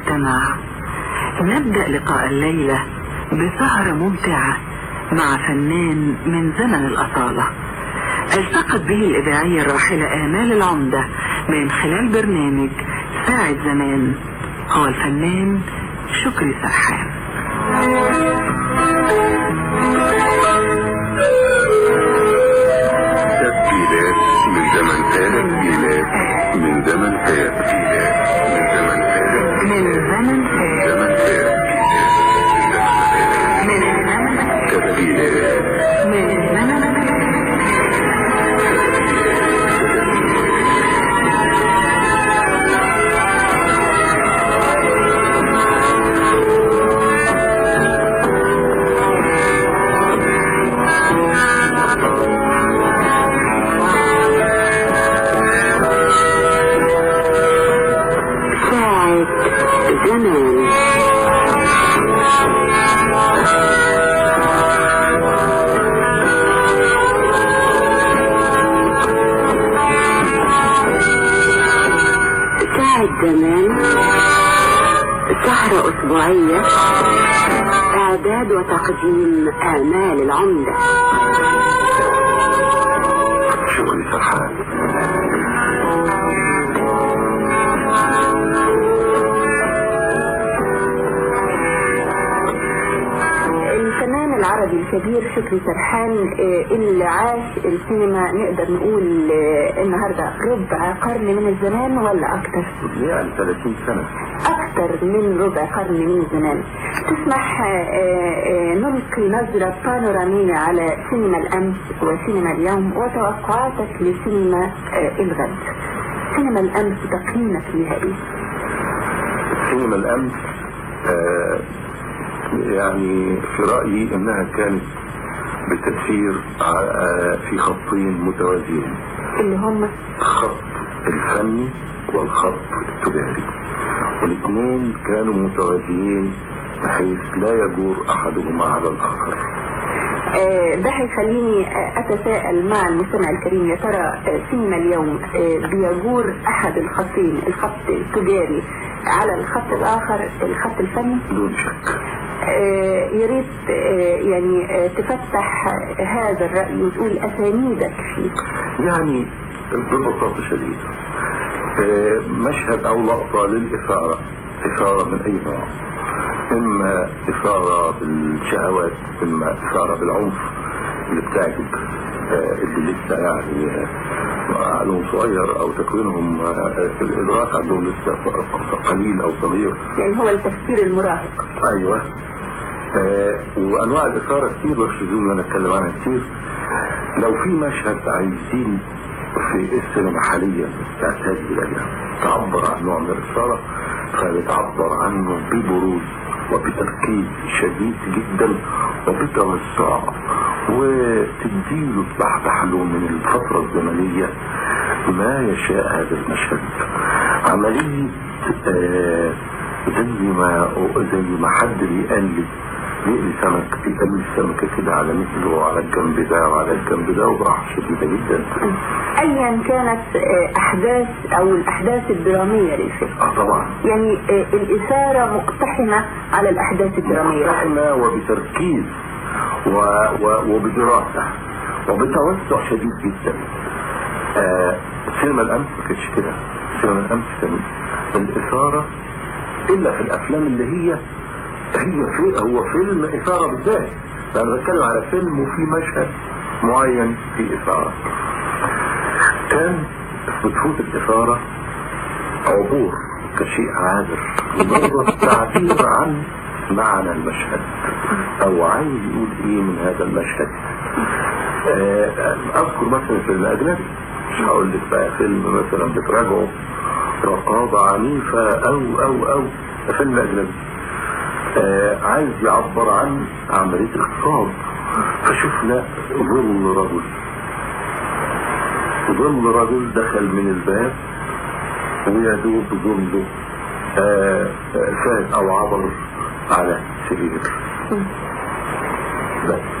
المستمع. نبدأ لقاء الليلة بسهرة ممتعة مع فنان من زمن الأصالة. التقت به الإذاعية الراحلة آمال العمدة من خلال برنامج ساعة زمان. هو الفنان شكري سرحان. من زمن تسجيلات من زمن فات سهرة أسبوعية إعداد وتقديم آمال العمدة الفنان العربي الكبير شكري سرحان آه، اللي عاش السينما نقدر نقول آه، النهارده ربع قرن من الزمان ولا أكتر؟ يعني 30 سنة أكتر من ربع قرن من الزمان. تسمح آه، آه، نلقي نظرة بانورامية على سينما الأمس وسينما اليوم وتوقعاتك لسينما آه، الغد. سينما الأمس تقييمك ليها إيه؟ سينما الأمس آه يعني في رأيي أنها كانت بتسير آه في خطين متوازيين اللي هم الخط الفني والخط التجاري والاثنين كانوا متوازيين بحيث لا يجور أحدهما على الآخر. آه، ده هيخليني آه، أتساءل مع المستمع الكريم. يا ترى آه، سينما اليوم آه، بيجور أحد الخطين الخط التجاري على الخط الآخر الخط الفني؟ دون شك. آه، يا ريت آه، يعني آه، تفتح هذا الرأي وتقول أسانيدك فيه. يعني ببساطة شديدة. آه، مشهد أو لقطة للإثارة إثارة من أي نوع؟ إما إثارة بالشهوات إما إثارة بالعنف اللي بتعجب آه، اللي لسه يعني آه، عقلهم صغير أو تكوينهم آه، الإدراك عندهم لسه قليل أو صغير. يعني هو التفكير المراهق. أيوه. آه وأنواع الإثارة كتير مش لازم أنا أتكلم عنها كتير. لو في مشهد عايزين في السينما حاليا تعتاد اليها تعبر عن نوع من الإثارة فبتعبر عنه ببروز وبتركيز شديد جدا وبتوسع وتديله تحت له من الفترة الزمنية ما يشاء هذا المشهد. عملية آه زي ما زي ما حد بيقلد يقلي سمك بيقلي السمكة كده على مثله وعلى الجنب ده وعلى الجنب ده وبراحة شديدة جدا. ايا كانت آه، أحداث أو الأحداث الدرامية للفيلم آه طبعا. يعني آه، الإثارة مقتحمة على الأحداث الدرامية. مقتحمة وبتركيز و... و... وبدراسة وبتوسع شديد جدا. آه سينما الأمس ما كانتش كده. سينما الأمس كان الإثارة إلا في الأفلام اللي هي هي في هو فيلم إثارة بالذات. أنا بتكلم على فيلم وفي مشهد معين في إثارة. كان بتفوت الإثارة عبور كشيء عابر. مجرد تعبير عن معنى المشهد. أو عايز يقول إيه من هذا المشهد. آه، أذكر مثلا فيلم أجنبي. مش هقول لك بقى فيلم مثلا بتراجعه رقابة عنيفة أو أو ده فيلم أجنبي. آه، عايز يعبر عن عملية اغتصاب فشفنا ظل رجل. ظل رجل دخل من الباب ويدوب ظله آه، آه، فات أو عبر على سرير بس.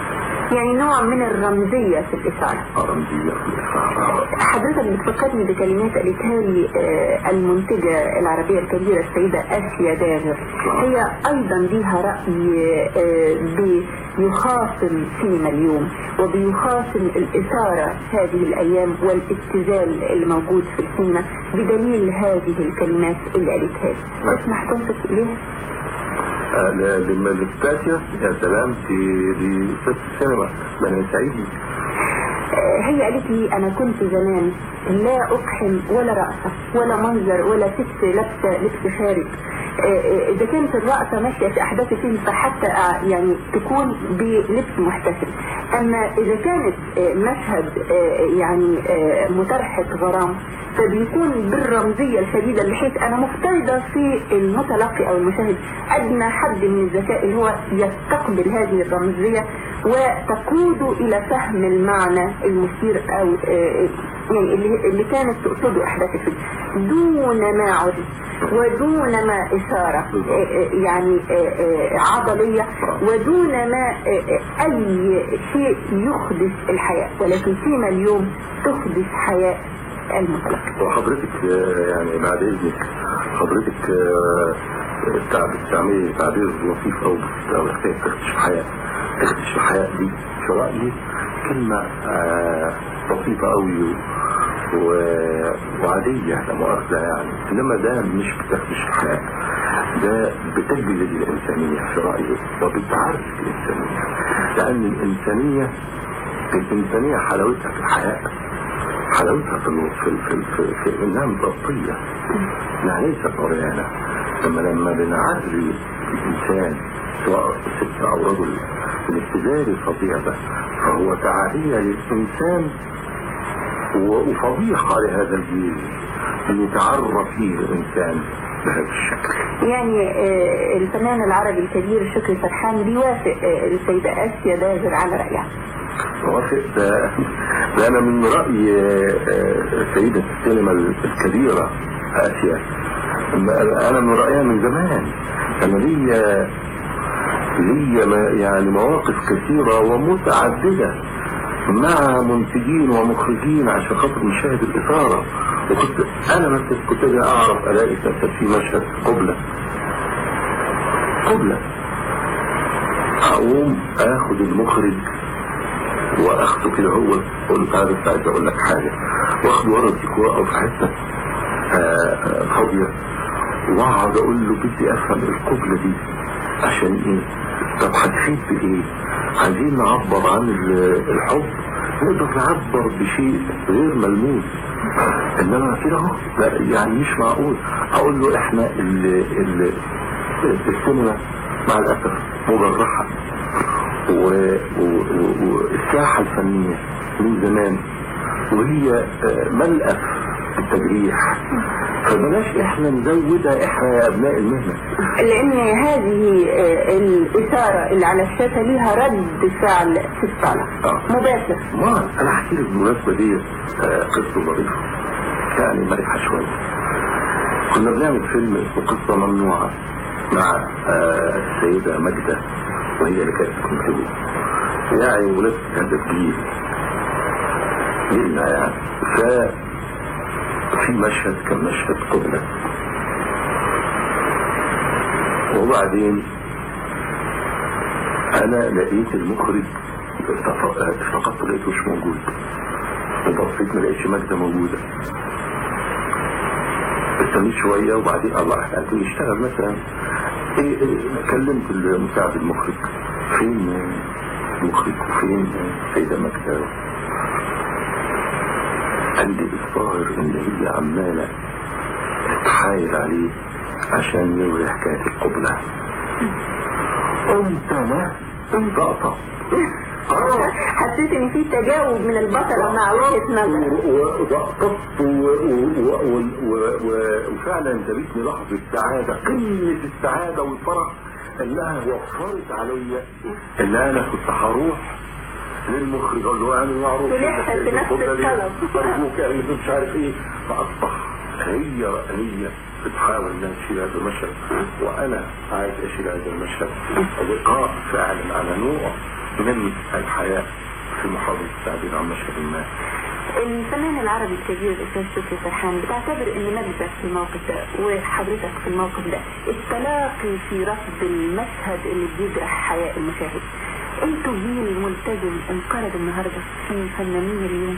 يعني نوع من الرمزية في الإثارة رمزية في الإثارة حضرتك بتفكرني بكلمات قالتها لي آه، المنتجة العربية الكبيرة السيدة آسيا داغر. هي أيضا ليها رأي آه، بيخاصم سينما اليوم وبيخاصم الإثارة هذه الأيام والابتذال اللي موجود في السينما بدليل هذه الكلمات اللي قالتها. لي تسمح تنصت إليها؟ آه، لما الاستاتيا يا سلام في ست السينما. من سعيدي آه، هي قالت لي أنا كنت زمان لا أقحم ولا رأسة ولا منظر ولا ست لابسه لبس خارج. آه، آه، إذا كانت الرأسة ماشية في أحداث الفيلم فحتى آه، يعني تكون بلبس محتفل. أما إذا كانت مشهد يعني مترحة غرام فبيكون بالرمزية الشديدة بحيث أنا مفترضة في المتلقي أو المشاهد أدنى حد من الذكاء اللي هو يستقبل هذه الرمزية وتقود إلى فهم المعنى. المثير أو آه، يعني اللي, كانت تقصده أحداث الفيلم. دون ما عرف ودون ما إثارة آه، آه، يعني آه، آه، عضلية ودون ما آه، آه، أي شيء يحدث الحياة ولكن فيما اليوم تحدث حياة المتلقي وحضرتك آه، يعني بعد إذنك حضرتك آه، بتستعملي تعبير لطيف أو أو حكايه تختشف حياة تختشف حياه دي في رايي كلمه آه، بسيطه قوي و- وعادية لا مؤاخذة يعني. إنما ده مش بتختشف الحياة ده بتجلد الإنسانية في رأيي وبتعرف الإنسانية. لأن الانسانيه الإنسانية حلاوتها في الحياة حلاوتها في في في في, إنها متغطيه إنها ليست عريانة. لما لما بنعري الإنسان سواء ست أو رجل الابتذال الفظيع ده فهو تعريه للإنسان و- وفضيحة لهذا الجيل أن يتعرى فيه الإنسان بهذا الشكل. يعني آه، الفنان العربي الكبير شكري فرحان بيوافق آه، السيدة آسيا داغر على رأيها. موافق ده, ده أنا من رأي آه، سيده السينما الكبيرة آسيا. أنا من رأيها من زمان. أنا ليا ليا يعني مواقف كثيرة ومتعددة مع منتجين ومخرجين عشان خاطر مشاهد الإثارة. وكنت أنا مثلا كنت أجي أعرف ألاقي في مشهد قبلة. قبلة. أقوم اخد المخرج واخده كده هو. أقول له تعالى عايز أقول لك حاجة. واخده ورا الديكور أو في حتة آه، آه، فاضية. وأقعد أقول له بدي أفهم القبله دي عشان إيه؟ طب هتفيد بإيه؟ عايزين نعبر عن ال- الحب؟ نقدر نعبر بشيء غير ملموس. إنما كده يعني مش معقول. أقول له إحنا ال ال السينما مع الأسف مجرحة. و- و- و- والساحة الفنية من زمان. وهي آه، ملأف التجريح. فبلاش إحنا نزودها إحنا يا أبناء المهنة. لأن هذه آه، الإثارة اللي على الشاشة ليها رد فعل في الصالة. آه. مباشر. ما أنا احكي لك بالمناسبة دي آه، قصة ظريفة. يعني مرحة شوية. كنا بنعمل فيلم اسمه قصة ممنوعة مع السيدة ماجدة وهي اللي كانت بتنتجه يعني ولاد هذا الجيل. جيلنا يعني. ف في مشهد كان مشهد قبلة. وبعدين أنا لقيت المخرج فقدت لقيته مش موجود. وبصيت ما لقيتش ماجدة موجودة. استنيت شوية وبعدين الله انت يشتغل مثلا. إيه إيه كلمت المساعد المخرج. فين المخرج؟ وفين سيدة ماجدة لي الظاهر إن هي عمالة تحايل عليه عشان يلغي حكاية القبلة. قلت أنا انطقطق آه حسيت إن في تجاوب من البطلة مع وجهة نظر. وقفت وفعلا جابتني لحظة سعادة قمة السعادة والفرح إنها وفرت عليا إن أنا كنت هروح للمخرج أقول له يعني معروف بنفس الطلب. ارجوك يعني مش عارف إيه فأصبح هي هي بتحاول إنها تشيل هذا المشهد. وأنا عايز أشيل هذا المشهد. لقاء فعلا على نوع من الحياة في محاولة التعبير عن مشهد ما. الفنان العربي الكبير الأستاذ شكري سرحان بتعتبر ان نبذك في الموقف ده وحضرتك في الموقف ده. التلاقي في رفض المشهد اللي بيجرح حياة المشاهد. أنتوا جيل ملتزم انقرض النهارده في فنانين اليوم؟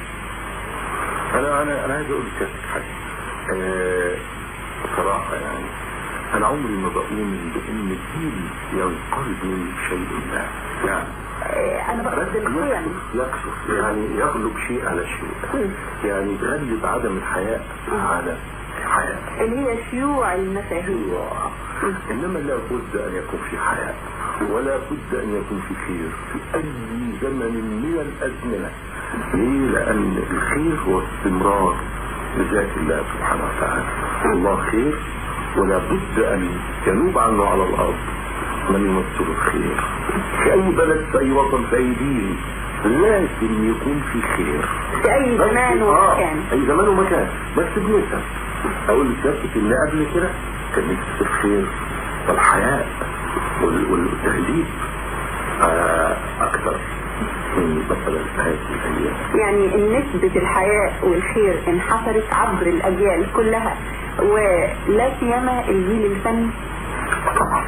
أنا أنا أنا عايز أقول لك حاجة. آه، بصراحة يعني أنا عمري ما بؤمن بإن الدين ينقرض من شيء ما. يعني أنا بقصد القيم. يكشف يعني يغلب شيء على شيء. يعني يغلب عدم الحياء على الحياء اللي هي شيوع المفاهيم. إنما لا بد أن يكون في حياء ولا بد أن يكون في خير في أي زمن من الأزمنة. ليه لأن الخير هو استمرار بذات الله سبحانه وتعالى. الله خير ولا بد أن ينوب عنه على الأرض من يمثل الخير. في أي بلد في أي وطن في أي دين لازم يكون في خير. في أي زمان آه، ومكان. أي زمان ومكان. بس بنسب. أقول لسيادتك إن قبل كده كان نفس الخير والحياء وال- والتهذيب. آه، أكثر من مثلا هذه الأيام. يعني نسبة الحياة والخير انحصرت عبر الأجيال كلها ولا سيما الجيل الفني. طبعا.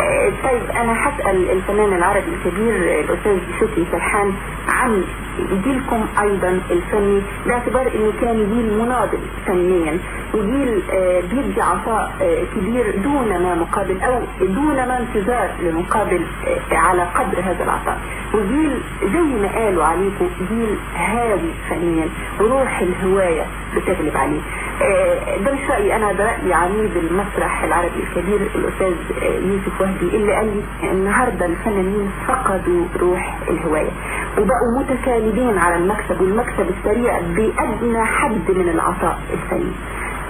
آه، طيب أنا هسأل الفنان العربي الكبير الأستاذ شكري سرحان عن جيلكم أيضا الفني باعتبار إنه كان جيل مناضل فنيا وجيل آه، بيدي عطاء آه، كبير دون ما مقابل أو دون ما انتظار لمقابل آه، على قدر هذا العطاء. وجيل زي ما قالوا عليكم جيل هاوي فنيا وروح الهواية بتغلب عليه. آه، ده مش رأيي أنا ده رأي عميد المسرح العربي الكبير الأستاذ آه، يوسف وهبي اللي قال لي النهاردة الفنانين فقدوا روح الهواية وبقوا متكالبين على المكسب والمكسب السريع بأدنى حد من العطاء السليم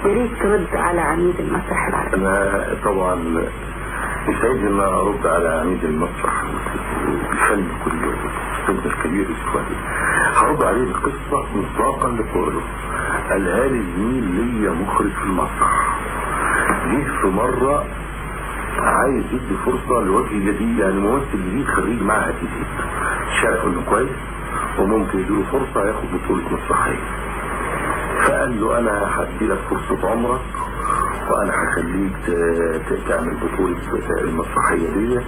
يا ريت ترد على عميد المسرح. العربي أنا طبعا يسعدني إن أرد على عميد المسرح. الفن كله الفن الكبير السؤالي هرد عليه بقصه مطلقا لقوله قالها لي ليا مخرج في المسرح. جه في مرة عايز يدي فرصة لوجه جديد يعني ممثل جديد خريج معهد جديد. شاف إنه كويس. وممكن يديله فرصه ياخد بطولة مسرحيه فقال له أنا هدي لك فرصة عمرك وأنا هخليك تعمل بطولة المسرحية دي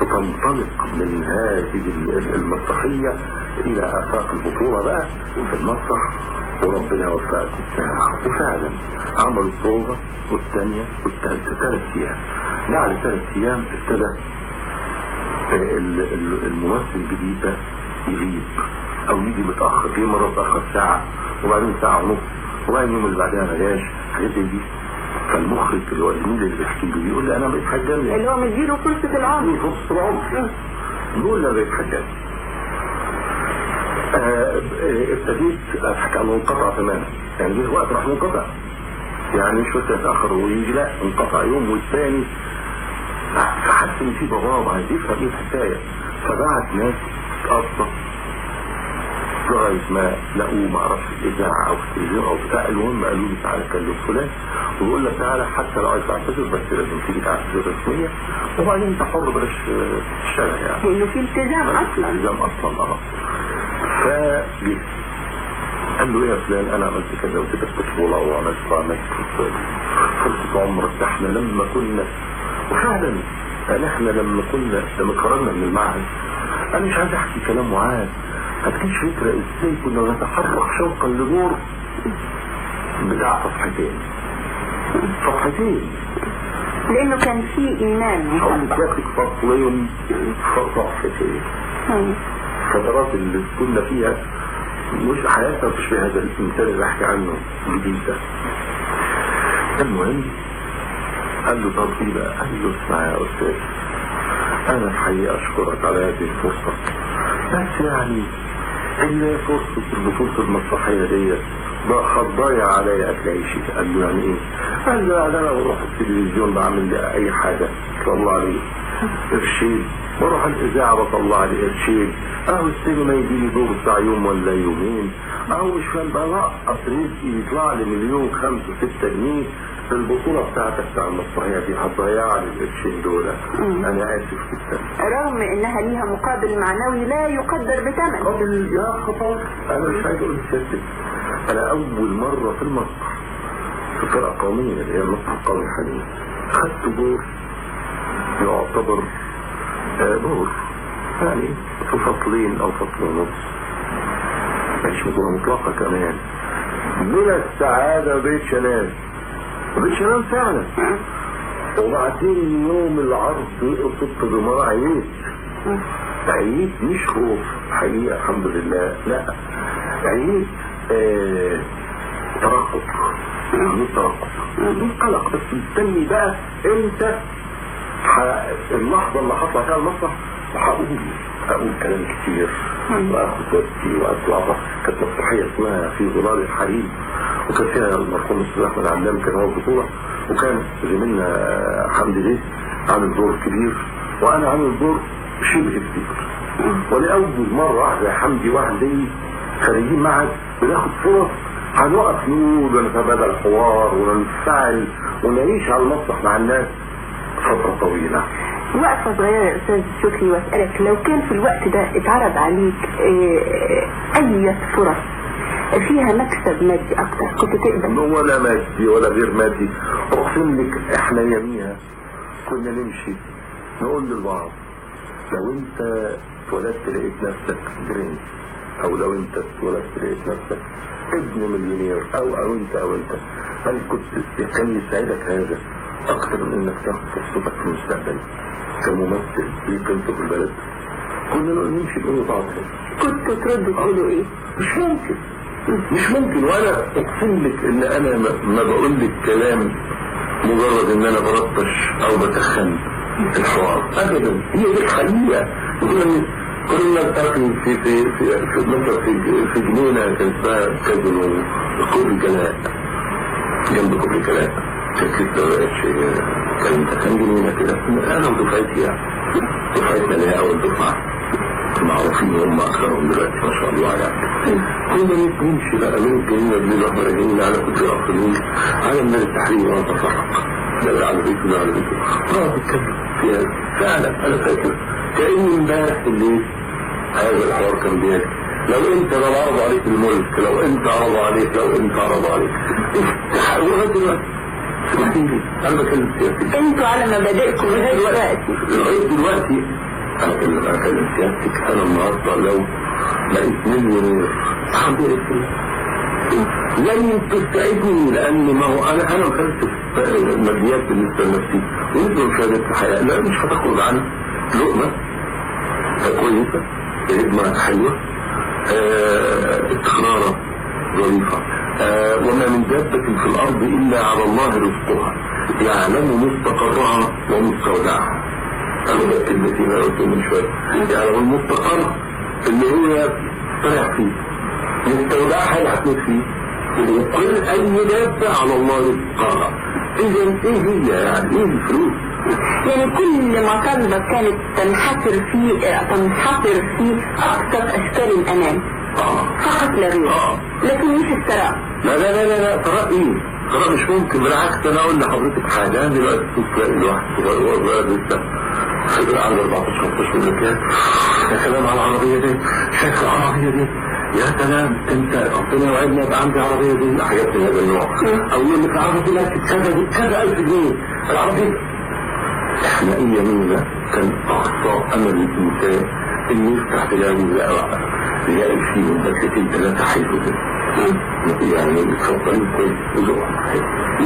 وتنطلق من هذه ال- المسرحية إلى آفاق البطولة بقى في المسرح وربنا وبتاع وفعلا عملوا البروفة والثانية والثالثة ثلاث أيام. بعد ثلاث أيام ابتدى ال- ال- الممثل الجديد ده يغيب. أو يجي متاخر في مرة اتاخر ساعة وبعدين ساعة ونص وبعدين اليوم اللي بعدها ما جاش حاجات دي. فالمخرج اللي هو الزميل اللي بيحكي لي بيقول لي أنا بقيت حجام اللي هو مديله فرصة العمر. فرصة العمر. بيقول لي أنا بقيت آه، آه، ابتديت أضحك على منقطع تماما. يعني جه وقت راح منقطع. يعني مش يتاخر ويجي لا انقطع يوم والثاني فحس إن في بابا عايز يفهم إيه الحكاية فبعت ناس تقصى لغايه ما لقوه ما أعرفش في الاذاعه أو في التلفزيون أو بتاع المهم قالوا لي تعالى كلم فلان. ويقول لك تعالى حتى لو عايز تعتذر بس لازم تيجي تعتذر رسميا وبعدين أنت حر بلاش آه، تشتغل يعني. لأنه في التزام أصلا. التزام أصلا آه. فجه قال له إيه يا فلان؟ أنا عملت كذا وكده في بطوله وعملت وعملت. فرصه عمرك ده إحنا لما كنا. وفعلا إحنا لما كنا لما خرجنا من المعهد أنا مش عايز أحكي كلام معاد هتجيش فكره إزاي كنا نتحرك شوقا لدور بتاع صفحتين. صفحتين. لأنه كان في مسبق ذاتك فصلين صفحتين. الفترات اللي كنا فيها مش حياتنا مش بهذا الإنسان اللي بحكي عنه جديد ده. المهم قال له طب إيه بقى؟ قال له اسمع يا أستاذ أنا الحقيقة أشكرك على هذه الفرصة. بس يعني. اللي فرصة البطوله المسرحيه ديت ضاع- ضايع عليا اكل عيشي قال له يعني إيه؟ قال له يعني أنا بروح التلفزيون بعمل أي حاجة. ان الله عليه قرشين بروح الإذاعة بطلع لي قرشين أهو السينما يجي لي دور بتاع يوم ولا يومين. أهو مش فاهم بلقط رزقي يطلع لي مليون خمسة ستة جنيه. في البطولة بتاعتك بتاع المسرحية دي هتضيع لي القرشين دول أنا آسف جدا. رغم إنها ليها مقابل معنوي لا يقدر بثمن. قبل يا خطر. أنا مش عايز أقول لسيادتك أنا أول مرة في المسرح في فرقة قومية اللي هي المسرح القومي حاليا. خدت دور يعتبر دور يعني في فصلين أو فصل ونص. مش بطولة مطلقة كمان. من السعادة بقيتش انام بقيتش انام فعلا. وبعدين يوم العرض قصدت بمرة عييت عييت مش خوف. حقيقة الحمد لله. لا. عييت آه ترقب عملية ترقب مش قلق بس مستني بقى. إمتى اللحظة اللي هطلع فيها المسرح وهقول هقول كلام كتير واخد وقتي واطلع كانت مسرحية اسمها في ظلال الحريم وكان فيها المرحوم الاستاذ احمد علام كان هو البطولة وكان زميلنا حمدي بيه عامل دور كبير وأنا عامل دور شبه كبير. ولأول مرة واحدة يا حمدي واحد زي خريجين معهد بناخد فرص هنقف نقول ونتبادل الحوار وننفعل ونعيش على المسرح مع الناس. فترة طويلة. وقفة صغيرة يا أستاذ شكري وأسألك لو كان في الوقت ده اتعرض عليك آه، أي فرص فيها مكسب مادي أكتر كنت تقبل؟ ولا مادي ولا غير مادي. أقسم لك إحنا يميها كنا نمشي نقول للبعض لو أنت اتولدت لقيت نفسك برنس أو لو أنت اتولدت لقيت نفسك ابن مليونير أو أو أنت أو أنت هل كنت كان يساعدك هذا؟ أكثر من أنك تاخد فرصتك في المستقبل. كممثل ليك انت في البلد. كنا نمشي نقول لبعض هذا كنتوا تردوا تقولوا إيه؟ مش ممكن. مش ممكن. وأنا أقسم لك إن أنا ما- بقول لك كلام مجرد إن أنا برطش أو بتخن الحوار. ابدا. هي دي الحقيقة. كنا نلتقي في في في في مثلا في في جنينه كان اسمها كازينو كوبري جلاء جنب كوبري جلاء لسه ما بقتش كان كان جنينه كده أنا ودفعتي يعني دفعتنا اللي هي اول دفعه معروفين هم اكثرهم دلوقتي ما شاء الله يعني كنا نمشي بقى من الجنينه دي راجعين على كل اقليم على من التحرير ونتفرق ده على بيته ده على بيته آه بتكلم فيها فعلا أنا فاكر كاني امبارح بالليل هذا الحوار كان بيدي لو انت عرض عليك الملك لو انت عرض عليك لو انت عرض عليك افتح لغايه دلوقتي أنا بكلم أنتوا على مبادئكم لغاية دلوقتي لغايه دلوقتي أنا كلمة سيادتك أنا النهارده لو بقيت مليونير الحمد لله لن تسعدني لأن ما هو أنا أنا مخلص ماديات بالنسبة لنفسي. وانت مشاهدة الحياة لا مش هتخرج عن لقمة. كويسه خدمه حلوة. آه، استقرارة ظريفة. آه، وما من دابة في الأرض إلا على الله رزقها. يعلم مستقرها ومستودعها. اللي أنا قلت من شوية. يعلم المستقر اللي هي طلع فيه. مستودعها اللي فيه. وكل أي دابة على الله رزقها. إذا إيه هي يعني؟ إيه الفلوس؟ يعني كل مطالبة كانت تنحصر في تنحصر في أكثر أشكال الأمان. فقط لا غير لكن مش الثراء. لا لا لا لا ترى إيه؟ ترى مش ممكن. بالعكس أنا أقول لحضرتك حاجة. أنا دلوقتي كنت تلاقي الواحد صغير لسه خبر عنده 14 15 مكان يا سلام على العربية دي. شايف العربية دي. يا سلام. أنت ربنا يوعدنا يبقى عندي عربية دي. حاجات من هذا النوع. أو يقول لك العربية دي كذا كذا 1000 جنيه. العربية إحنا ايامينا كان أقصى امل الإنسان انه يفتح تلاقي يلاقي يلاقي فيه مدرستين ثلاثة حيث يعني متفضلين كويس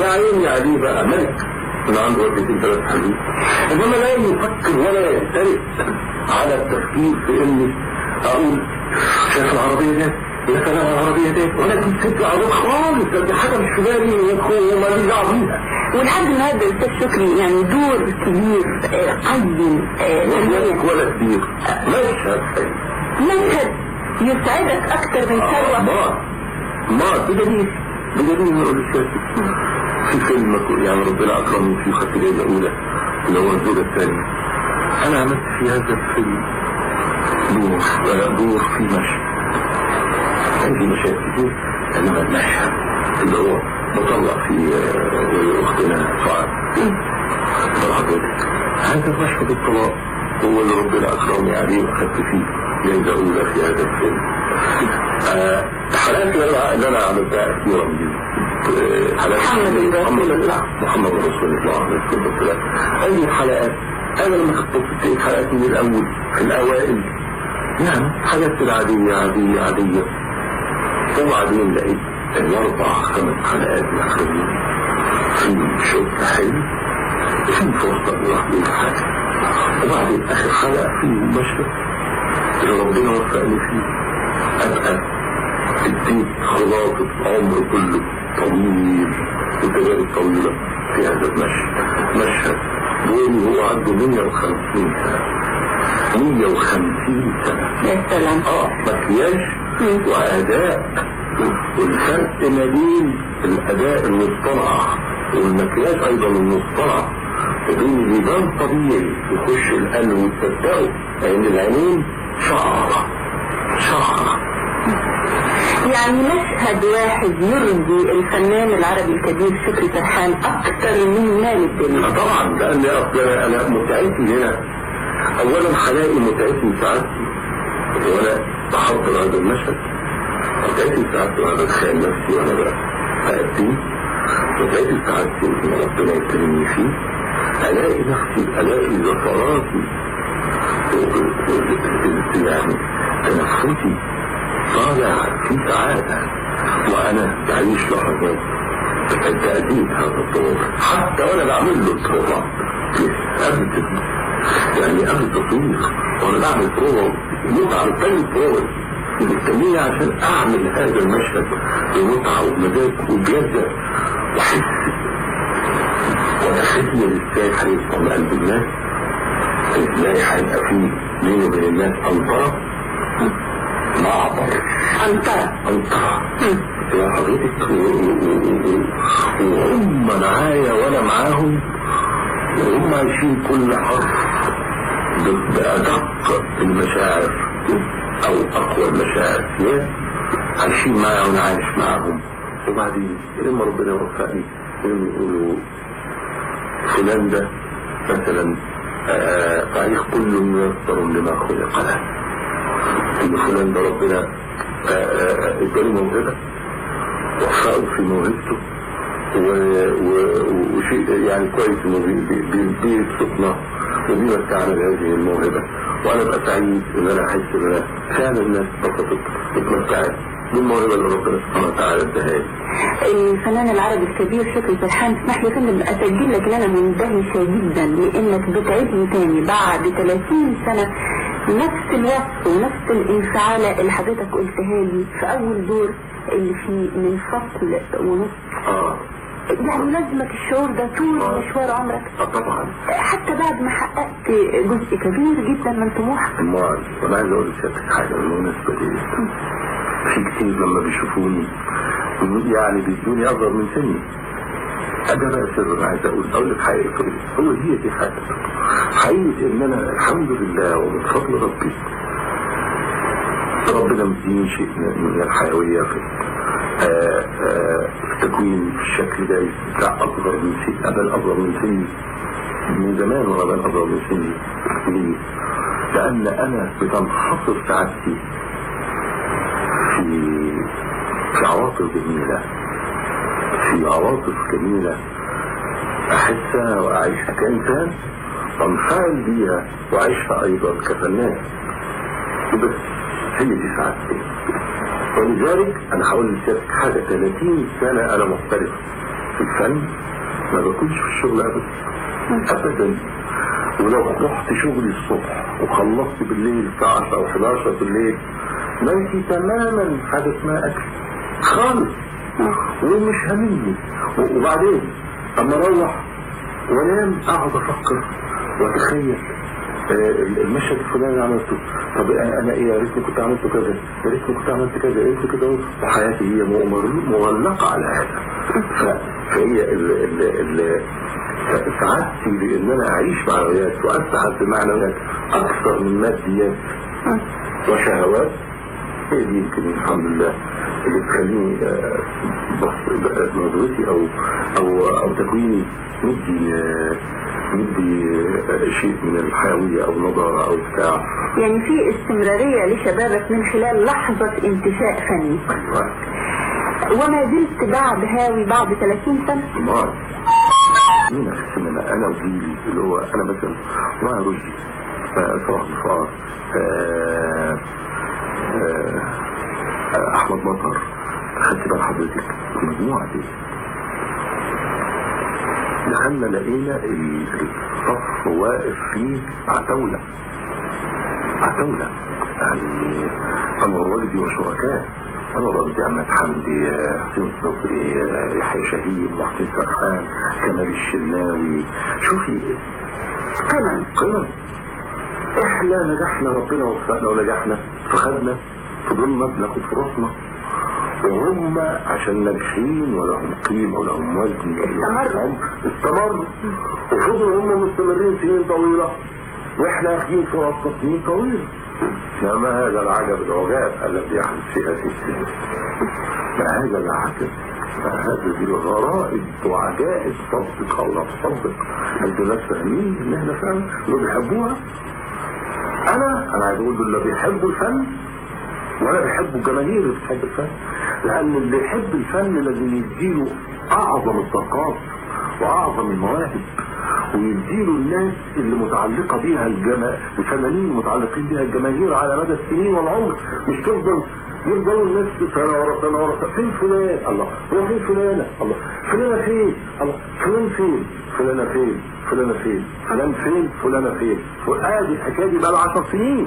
يا عيني عليه بقى ملك. من عنده وقتين ثلاثة حلوين إنما لا يفكر ولا يختلف على التفكير في إني أقول شايف العربية دي يا سلام على العربية دي ولا كنت ست خالص. ده حاجة مش في بالي وما لي دعوة بيها. ولحد النهارده شكري يعني دور كبير آه، قيم آه، ولا ولا كبير. مشهد. مشهد يسعدك أكثر من ثروة ما. ما. بدليل. بدليل نقول الشاشة في فيلم يعني ربنا أكرمني فيه خدت الجائزة الأولى اللي هو الزوجة الثانية. أنا عملت في هذا الفيلم دور آه، دور في مشهد. عندي مشاهد كتير انما المشهد اللي هو بطلع في آه، اختنا سعاد حضرتك هذا مشهد الطلاق هو اللي ربنا اكرمني عليه واخدت فيه جايزه اولى في هذا الفيلم آه، حالات اللي أنا أنا عملتها كثيرا دي آه، محمد الله. محمد رسول الله عليه والسلام. أي حلقات أنا لما خططت في حلقات من الأول في الأوائل. يعني حاجات العادية عادية عادية. وبعدين لقيت الأربع خمس حلقات الاخرين في شغل حلو في فرصة لوحدي في حاجة. وبعدين آخر حلقة في مشهد اللي ربنا وفقني فيه. أبقى اديت خلاصه عمر كله طويل وتجارب طويلة في هذا المشهد. مشهد بيقول هو عنده 150 سنة؟ 150 سنة. يا سلام. آه مكياج واداء والفرق ما بين الأداء المصطنع والمكياج أيضا المصطنع. وبين يبان طبيعي يخش القلب وتصدقه لأن العينين شعرة شعرة. يعني مشهد واحد يرضي الفنان العربي الكبير شكري سرحان أكثر من مال الدنيا. طبعا لأن اصل أنا أنا متعتي هنا. اولا هلاقي متعتي سعادتي وأنا بحضر هذا المشهد. متعتي سعادتي وأنا بتخيل نفسي وأنا بأدي متعتي سعادتي ان ربنا يكرمني فيه؟ الاقي نفسي الاقي ذكراتي يعني تنفسي. طالع في سعادة وأنا بعيش لحظات تأديب هذا الدور حتى وأنا بعمل له البروفا قبل يعني قبل التصوير وأنا بعمل بروفا متعة بتاني بروفا مستنيني عشان أعمل هذا المشهد بمتعة وبمزاج وبلذة وأحس واتخيل إزاي هيوصل لقلب الناس إزاي هيبقى فيه بيني وبين الناس. انطرة معبر. انطرة انطرة يا حضرتك وهم معايا وأنا معاهم. وهم عايشين كل حرف. ب- بأدق المشاعر أو أقوى المشاعر. عايشين معايا وأنا عايش معاهم وبعدين لما ربنا وفقني لما يقولوا فلان ده مثلا آه، تاريخ كل ميسر لما خلق له. ان فلان ده ربنا آه، آه، اداله موهبة وفقه في موهبته وشيء يعني كويس إنه بي- بيبسطنا وبيمتعنا بهذه الموهبة. وأنا ابقى سعيد إن أنا احس ان أنا فعلا الناس اتبسطت اتمتعت بالموهبة اللي ربنا سبحانه وتعالى اداها لي. الفنان العربي الكبير شكري سرحان تسمح لي يا فندم أسجل لك ان أنا مندهشه جدا لأنك بتعيدني تاني بعد 30 سنة. نفس الوصف ونفس الانفعالة اللي حضرتك قلتها لي في أول دور اللي فيه من فصل ونص. آه. يعني لازمك الشعور ده طول. مشوار عمرك. آه طبعا. حتى بعد ما حققت جزء كبير جدا من طموحك. امال وأنا عايز أقول لسيادتك حاجة بالمناسبة دي. في كتير لما بيشوفوني يعني بيدوني اصغر من سني. هذا بقى سر أنا عايز أقول. أقول لك حقيقه هو هي دي حاجة. حقيقة إن أنا الحمد لله ومن فضل ربي ربنا مديني شيء من من الحيوية. في آه، آه، في تكوين في الشكل ده بتاع اصغر من سني أبل اصغر من سني من زمان وأنا بقى اصغر من سني ليه؟ لأن أنا بتنحصر سعادتي في في عواطف جميلة في عواطف جميلة أحسها وأعيشها كانسان وانفعل بيها وأعيشها أيضا كفنان بس هي دي سعادتي ولذلك أنا هقول لسيادتك حاجة 30 سنة أنا محترف في الفن ما بكونش في الشغل ابدا. ابدا. ولو رحت شغلي الصبح وخلصت بالليل الساعة 10 أو 11 بالليل ناسي تماما حاجة اسمها أكل. خالص. ومش هاممني و- وبعدين أما أروح وأنام أقعد أفكر وأتخيل آه، المشهد الفلاني عملته. طب أنا إيه يا ريتني كنت عملت كذا يا ريتني كنت عملت كذا يا ريتني كده. وحياتي هي مغلقة على هذا فهي ال ال ال سعادتي بأن أنا أعيش معنويات واسعد بمعنويات أكثر من ماديات وشهوات هي دي يمكن الحمد لله اللي تخليني آه، نظرتي أو أو أو تكويني مدي آه، شيء من الحيويه أو نضاره أو بتاع. يعني في استمرارية لشبابك من خلال لحظة انتشاء فني. أيوه. وما زلت بعد هاوي بعد 30 سنة؟ الله مين السينما أنا وجيلي اللي هو أنا مثلا ما رشدي صلاح آه، أحمد مطر خدت بال حضرتك. المجموعه دي. دخلنا لقينا ال- الصف واقف فيه عتاولة. عتاولة. يعني انور وجدي وشركاء. انور وجدي عماد حمدي حسين صبري يحيى شهيد محسن سرحان كمال الشناوي. شوفي قمم قمم إحنا نجحنا ربنا وفقنا ونجحنا. فخدنا فضلنا بناخد فرصنا. وهم عشان ناجحين ولهم قيمة ولهم وزن ولهم استمروا. وفضلوا هم مستمرين سنين طويلة. وإحنا واخدين فرصنا سنين طويلة. ما هذا العجب العجاب الذي يحدث في هذه السنين. ما هذا العجب. ما هذه الغرائب وعجائب صدق أو لا تصدق أنتوا ناس فاهمين إن إحنا فعلا اللي بيحبوها أنا أنا عايز أقول اللي بيحبوا الفن ولا بيحبوا الجماهير اللي بتحب الفن. لأن اللي يحب الفن لازم يديله أعظم الطاقات وأعظم المواهب ويديله الناس اللي متعلقة بيها الجما الفنانين المتعلقين بيها الجماهير على مدى السنين والعمر مش تفضل يفضلوا الناس سنة ورا سنة ورا فين فلان؟ الله هو فين فلانة؟ الله فلانة فين؟ الله فلان فين؟ فلانة فين؟ فلانة فين؟ فلان فين؟ فلانة فين؟ وادي الحكاية دي بقى لها 10 سنين.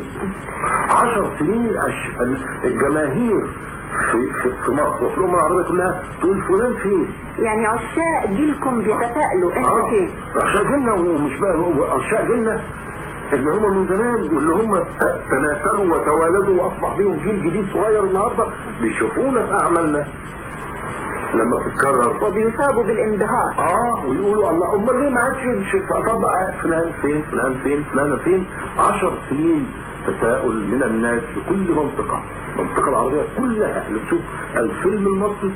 10 سنين الجماهير في في مصر الامه العربيه كلها تقول فلان فين يعني عشاق جيلكم بيتساءلوا انت فين عشاق جيلنا ومش بقى هو عشاق جيلنا. اللي هم من زمان واللي هم تناسلوا وتوالدوا وأصبح بيهم جيل جديد صغير النهارده بيشوفونا في أعمالنا. لما تتكرر وبيصابوا بالانبهار. آه ويقولوا الله امال ليه ما عادش طب فلان فين؟ فلان فين؟ فلان فين؟ 10 سنين. تساؤل من الناس في كل منطقة المنطقة العربية كلها. اللي تشوف الفيلم المصري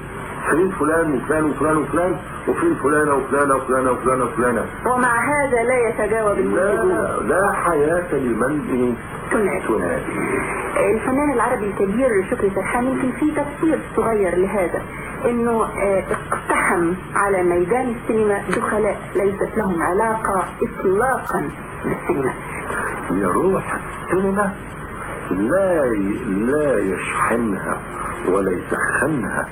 فين فلان وفلان وفلان وفلان وفين فلانة وفلانة وفلانة وفلانة وفلانة. ومع هذا لا يتجاوب لا لا, لا حياة لمن تنادي الفنان العربي الكبير شكري سرحان يمكن في تفسير صغير لهذا إنه آه، اقتحم على ميدان السينما دخلاء ليست لهم علاقة اطلاقا بالسينما هي روح السينما لا لا يشحنها ولا يسخنها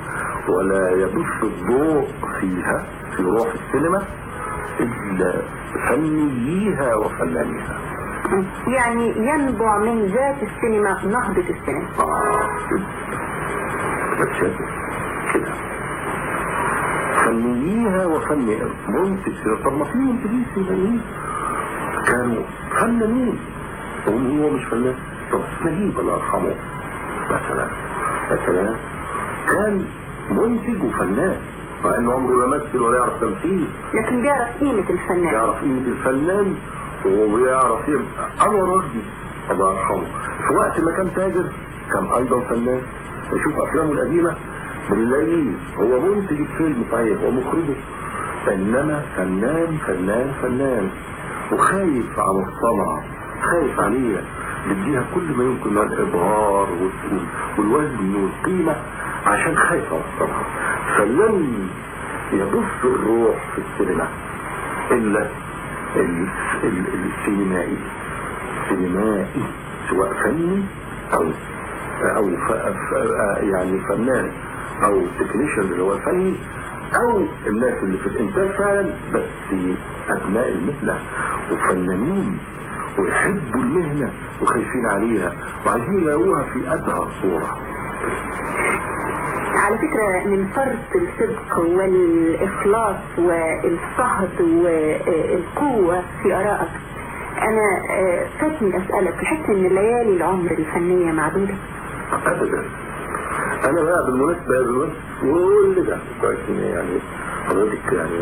ولا يبث الضوء فيها في روح السينما إلا فنييها وفنانيها يعني ينبع من ذات السينما نهضة السينما. آه بتشد. كده. فنييها وفنيها منتج طب ما في منتجين سينمائيين كانوا فنانين. وهم هو مش فنان؟ طب نجيب الله يرحمه. مثلا مثلا كان منتج وفنان. مع إنه عمره لا مثل ولا يعرف تمثيل. لكن بيعرف قيمة الفنان. يعرف قيمة الفنان ويعرف يبقى أنور وجدي الله يرحمه. في وقت ما كان تاجر كان أيضا فنان. نشوف أفلامه القديمة بنلاقيه هو منتج الفيلم صحيح ومخرجه إنما فنان فنان فنان. وخايف على الصنعة خايف عليها بديها كل ما يمكن من الإظهار وال- والوزن والقيمة عشان خايف على الصنعة فلم يبث الروح في السينما إلا ال- ال- السينمائي. سينمائي سواء فني أو أو. يعني فنان. أو تكنيشن اللي هو الفني أو الناس اللي في الإنتاج فعلا بس أبناء المهنة وفنانين ويحبوا المهنة وخايفين عليها وعايزين يلاقوها في أدهى صورة على فكرة من فرط الصدق والإخلاص والصهد والقوة في آرائك أنا آه، فاتني أسألك تحس إن ليالي العمر الفنية معدودة؟ ابدا أنا بقى بالمناسبه بالمناسبه كل ده كويس إن يعني حضرتك يعني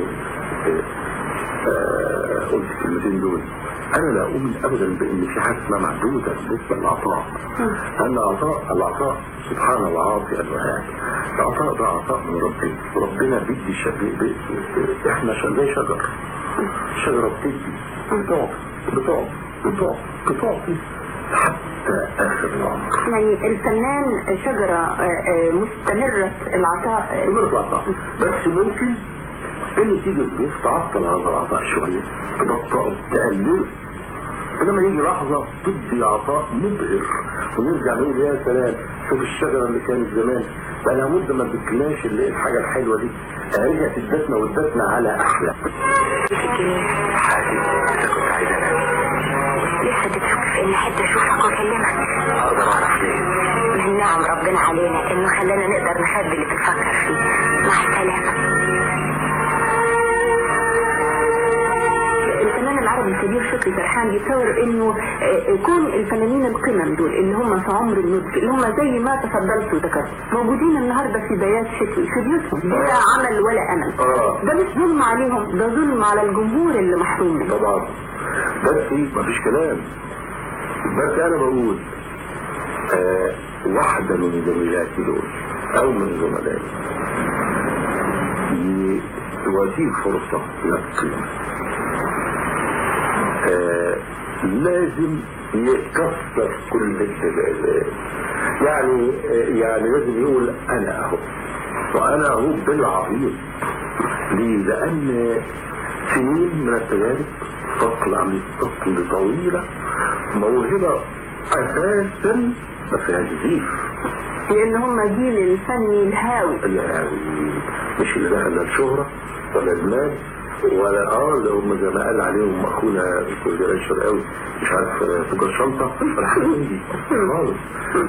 آه، قلت الكلمتين دول. أنا لا أؤمن ابدا بإن في حاجة اسمها محدوده بالنسبة للعطاء. ان عطاء العطاء سبحان العاطي الوهاب العطاء ده عطاء من ربنا. ربنا بيدي شيء إحنا زي شجر. شجرة بتدي. بتعطي بتعطي بتعطي بتعطي حتى اخر العمر يعني الفنان شجرة آه، آه، مستمرة العطاء. تقدر العطاء. بس ممكن إن تيجي الضيوف تعطل هذا العطاء شوية تبطئه تقلله إنما يجي لحظة تدي عطاء مبهر ونرجع نقول يا سلام شوف الشجرة اللي كانت زمان. بقى لها مده ما بتكلاش اللي الحاجة الحلوة دي. رجعت ادتنا وادتنا على أحلى. كنت عايز انام لسه بتفكر اني احب اشوفك واكلمك أقدر اعرف ليه من نعم ربنا علينا. إنه خلانا نقدر نخبي اللي بتفكر فيه. مع السلامة. الفنان العربي الكبير شكري سرحان بيتصور إنه آه، كون الفنانين القمم دول اللي هم في عمر النضج اللي هم زي ما تفضلت وذكرت موجودين النهارده في بيات شتوي في بيوتهم بلا عمل ولا أمل. آه. ده مش ظلم عليهم ده ظلم على الجمهور اللي محروم منه. طبعا. بس مفيش كلام. بس أنا بقول آه واحدة من زميلاتي دول أو من زملائي توديه فرصة لك آه لازم يكسر كل الجزائر يعني آه يعني لازم يقول أنا أهو. وأنا أهو بالعظيم ليه؟ لأن سنين من التجارب ثقل عملية ثقل طويلة موهبة أساسا ما فيهاش زيف لأن هم جيل الفني الهاوي. يعني مش اللي دخل الشهرة ولا المال ولا آه اللي هم زي ما قال عليهم أخونا دكتور جلال الشرقاوي مش عارف آه، تجار حاجة من دي. خالص.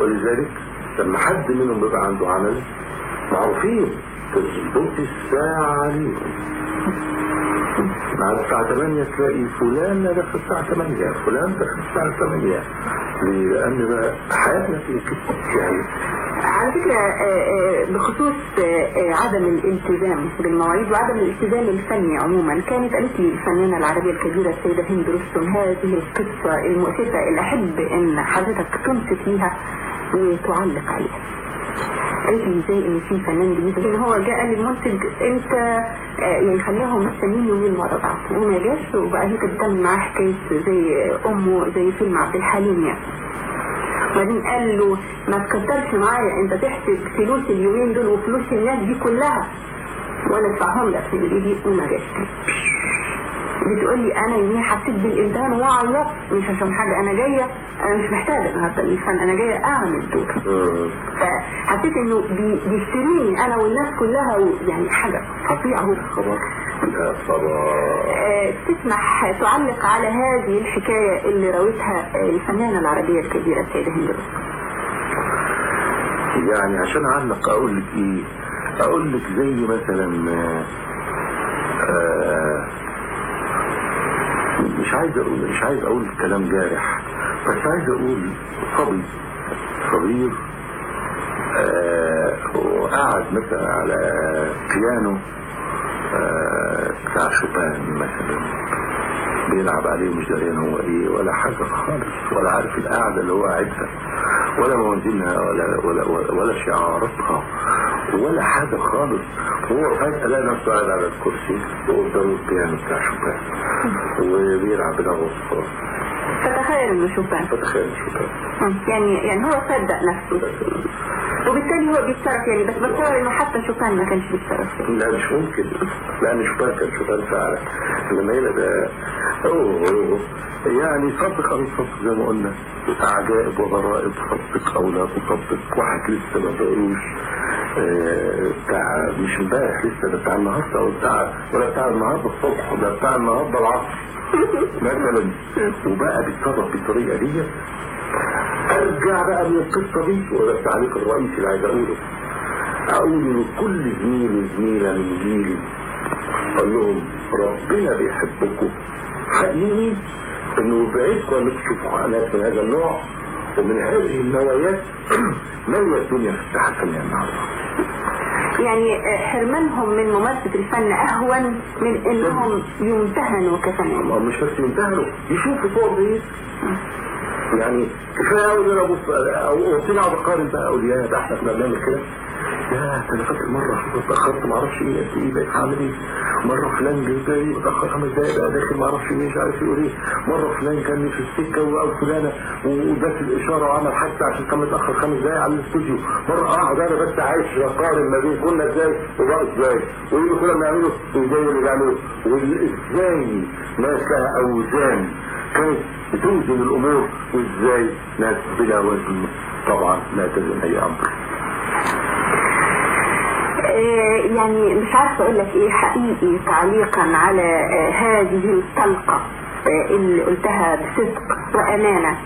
ولذلك لما حد منهم بيبقى عنده عمل معروفين تظبط الساعة عليهم. بعد الساعة 8 تلاقي فلان في الساعة 8 فلان في الساعة 8 ليه؟ لأن بقى حياتنا في كده يعني على فكرة آه، آه، بخصوص آه، عدم الالتزام بالمواعيد وعدم الالتزام الفني عموما كانت قالت لي الفنانة العربية الكبيرة السيدة هند رستم هذه القصة المؤسفة اللي أحب إن حضرتك تمسك ليها وتعلق عليها. لي إزاي ان في فنان جديد. ان هو جاء للمنتج أنت آه، يعني خلاهم مستنيين يومين ورا بعض وما جاش وبقى هي كانت بتعمل معاه حكاية زي أمه زي فيلم عبد الحليم يعني. وبعدين قال له ما تكترش معايا أنت تحسب فلوس اليومين دول وفلوس الناس دي كلها. وأنا أدفعهم لك في ايدي وما جاش. بتقول لي أنا يوميا حسيت بالامتحان وعيطت مش عشان حاجة أنا جاية أنا مش محتاجة النهارده الامتحان أنا جاية أعمل دور فحسيت إنه بي- بيشتريني أنا والناس كلها يعني حاجة فظيعة خبر يا آه، تسمح تعلق على هذه الحكاية اللي راوتها آه، الفنانة العربية الكبيرة السيدة هند. يعني عشان أعلق أقول لك إيه؟ أقول لك زي مثلا آه، مش عايز أقول مش عايز أقول كلام جارح بس عايز أقول صبي. صغير آه، وقعد مثلا على بيانو آه، بتاع شوبان مثلا. بيلعب عليه مش دارين هو إيه ولا حاجة خالص ولا عارف القعدة اللي هو قاعدها ولا موازينها ولا ولا, ولا شعاراتها. ولا حاجة خالص. هو فجأة لقى نفسه قاعد على الكرسي وقدامه البيانو بتاع شوبان. وبيلعب الصوت فتخيل إنه شوفان فتخيل شوبان. يعني يعني هو صدق نفسه. وبالتالي هو بيتصرف يعني بس بتصور إنه حتى شوفان ما كانش بيتصرف. لا مش ممكن. لا مش شوفان كان شوفان فعلا. لما أوه أوه. يعني صدق أو صدق زي ما قلنا. عجائب وغرائب صدق أو لا تصدق واحد لسه ما بقروش آه، بتاع مش امبارح لسه ده بتاع النهارده أو بتاع ولا بتاع النهارده الصبح ده بتاع النهارده العصر. مثلا. وبقى بيتصرف بالطريقة دي. ارجع بقى من القصة دي وده التعليق الرئيسي اللي عايز أقوله. أقول إن كل زميل وزميله من جيلي أقول لهم ربنا بيحبكم. حقيقي؟ إنه بعيدكم انكم تشوفوا ناس من هذا النوع. ومن هذه النوايات مالية الدنيا في الساحة الفنية النهارده يعني آه، حرمانهم من ممارسة الفن أهون من إنهم يمتهنوا كفنانين ما مش بس ينتهروا يشوفوا صور دي يعني أنا ابص أو قلت لي اقعد اقارن بقى أقول يا ده إحنا كنا بنعمل كده. يا أنا فاكر مره اتاخرت ما أعرفش إيه قد إيه بقيت هعمل إيه. مرة فلان جه جاي متأخر خمس دقايق بقى داخل ما أعرفش إيه مش عارف يقول إيه. مرة فلان كان في السكة أو فلانة واداس الإشارة وعمل حادثة عشان كان متأخر خمس دقايق على الاستوديو. مرة اقعد أنا بس عايش اقارن ما بين كنا إزاي وبقى إزاي. وايه كنا بنعمله وازاي اللي بنعمله وازاي ناس لها اوزان كانت بتوزن الأمور وإزاي ناس بلا وزن طبعا لا تزن أي أمر. يعني مش عارفة أقول لك إيه حقيقي تعليقا على آه، هذه الطلقة آه، اللي قلتها بصدق وأمانة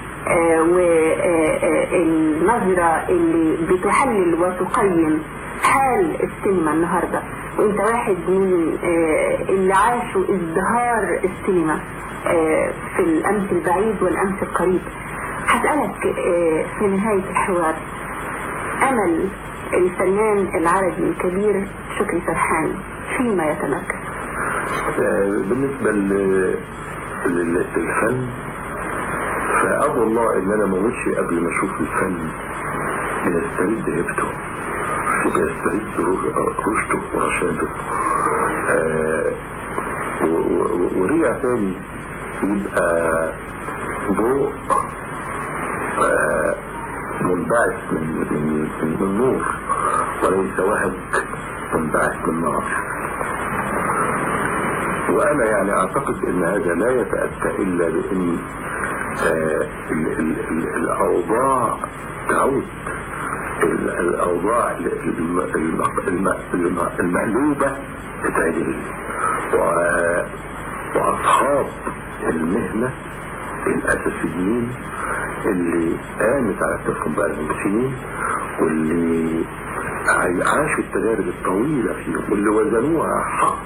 والنظرة اللي بتحلل وتقيم حال السينما النهاردة. وأنت واحد من آه، اللي عاشوا إزدهار السينما آه، في الأمس البعيد والأمس القريب. هسألك آه، في نهاية الحوار أمل الفنان العربي الكبير شكري سرحان فيما يتمركز آه، بالنسبة لل- لل- للفن فأبو الله إن أنا ما اموتش قبل ما أشوف الفن بيسترد هيبته وبيسترد رشده ورشاده. آه، ورجع تاني يبقى ضوء آه، منبعث من من من من نور وليس وهج منبعث من نار. وأنا يعني أعتقد إن هذا لا يتأتى إلا بأن آه، ال- ال- ال- الأوضاع تعود. ال- الأوضاع الم- الم- الم- الم- المقلوبة تتعدل و- وأصحاب المهنة الاساسيين اللي قامت على سنين واللي عاشوا التجارب الطويلة فيهم واللي وزنوها حق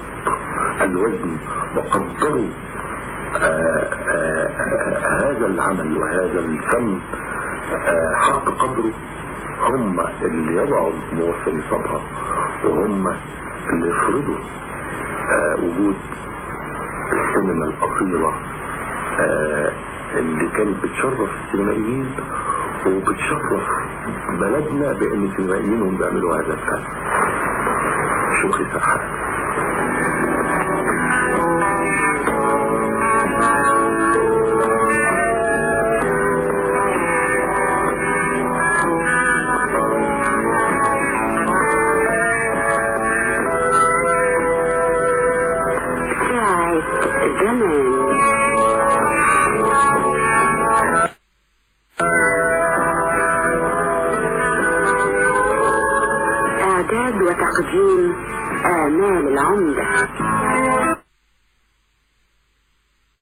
الوزن وقدروا آه، آه، آه، هذا العمل وهذا الفن حق قدره. هم اللي يضعوا موصل صبها وهم اللي يفرضوا وجود السينما الأصيلة اللي كانت بتشرف السينمائيين وبتشرف بلدنا بأن السينمائيين هم بيعملوا هذا الفن. شكري سرحان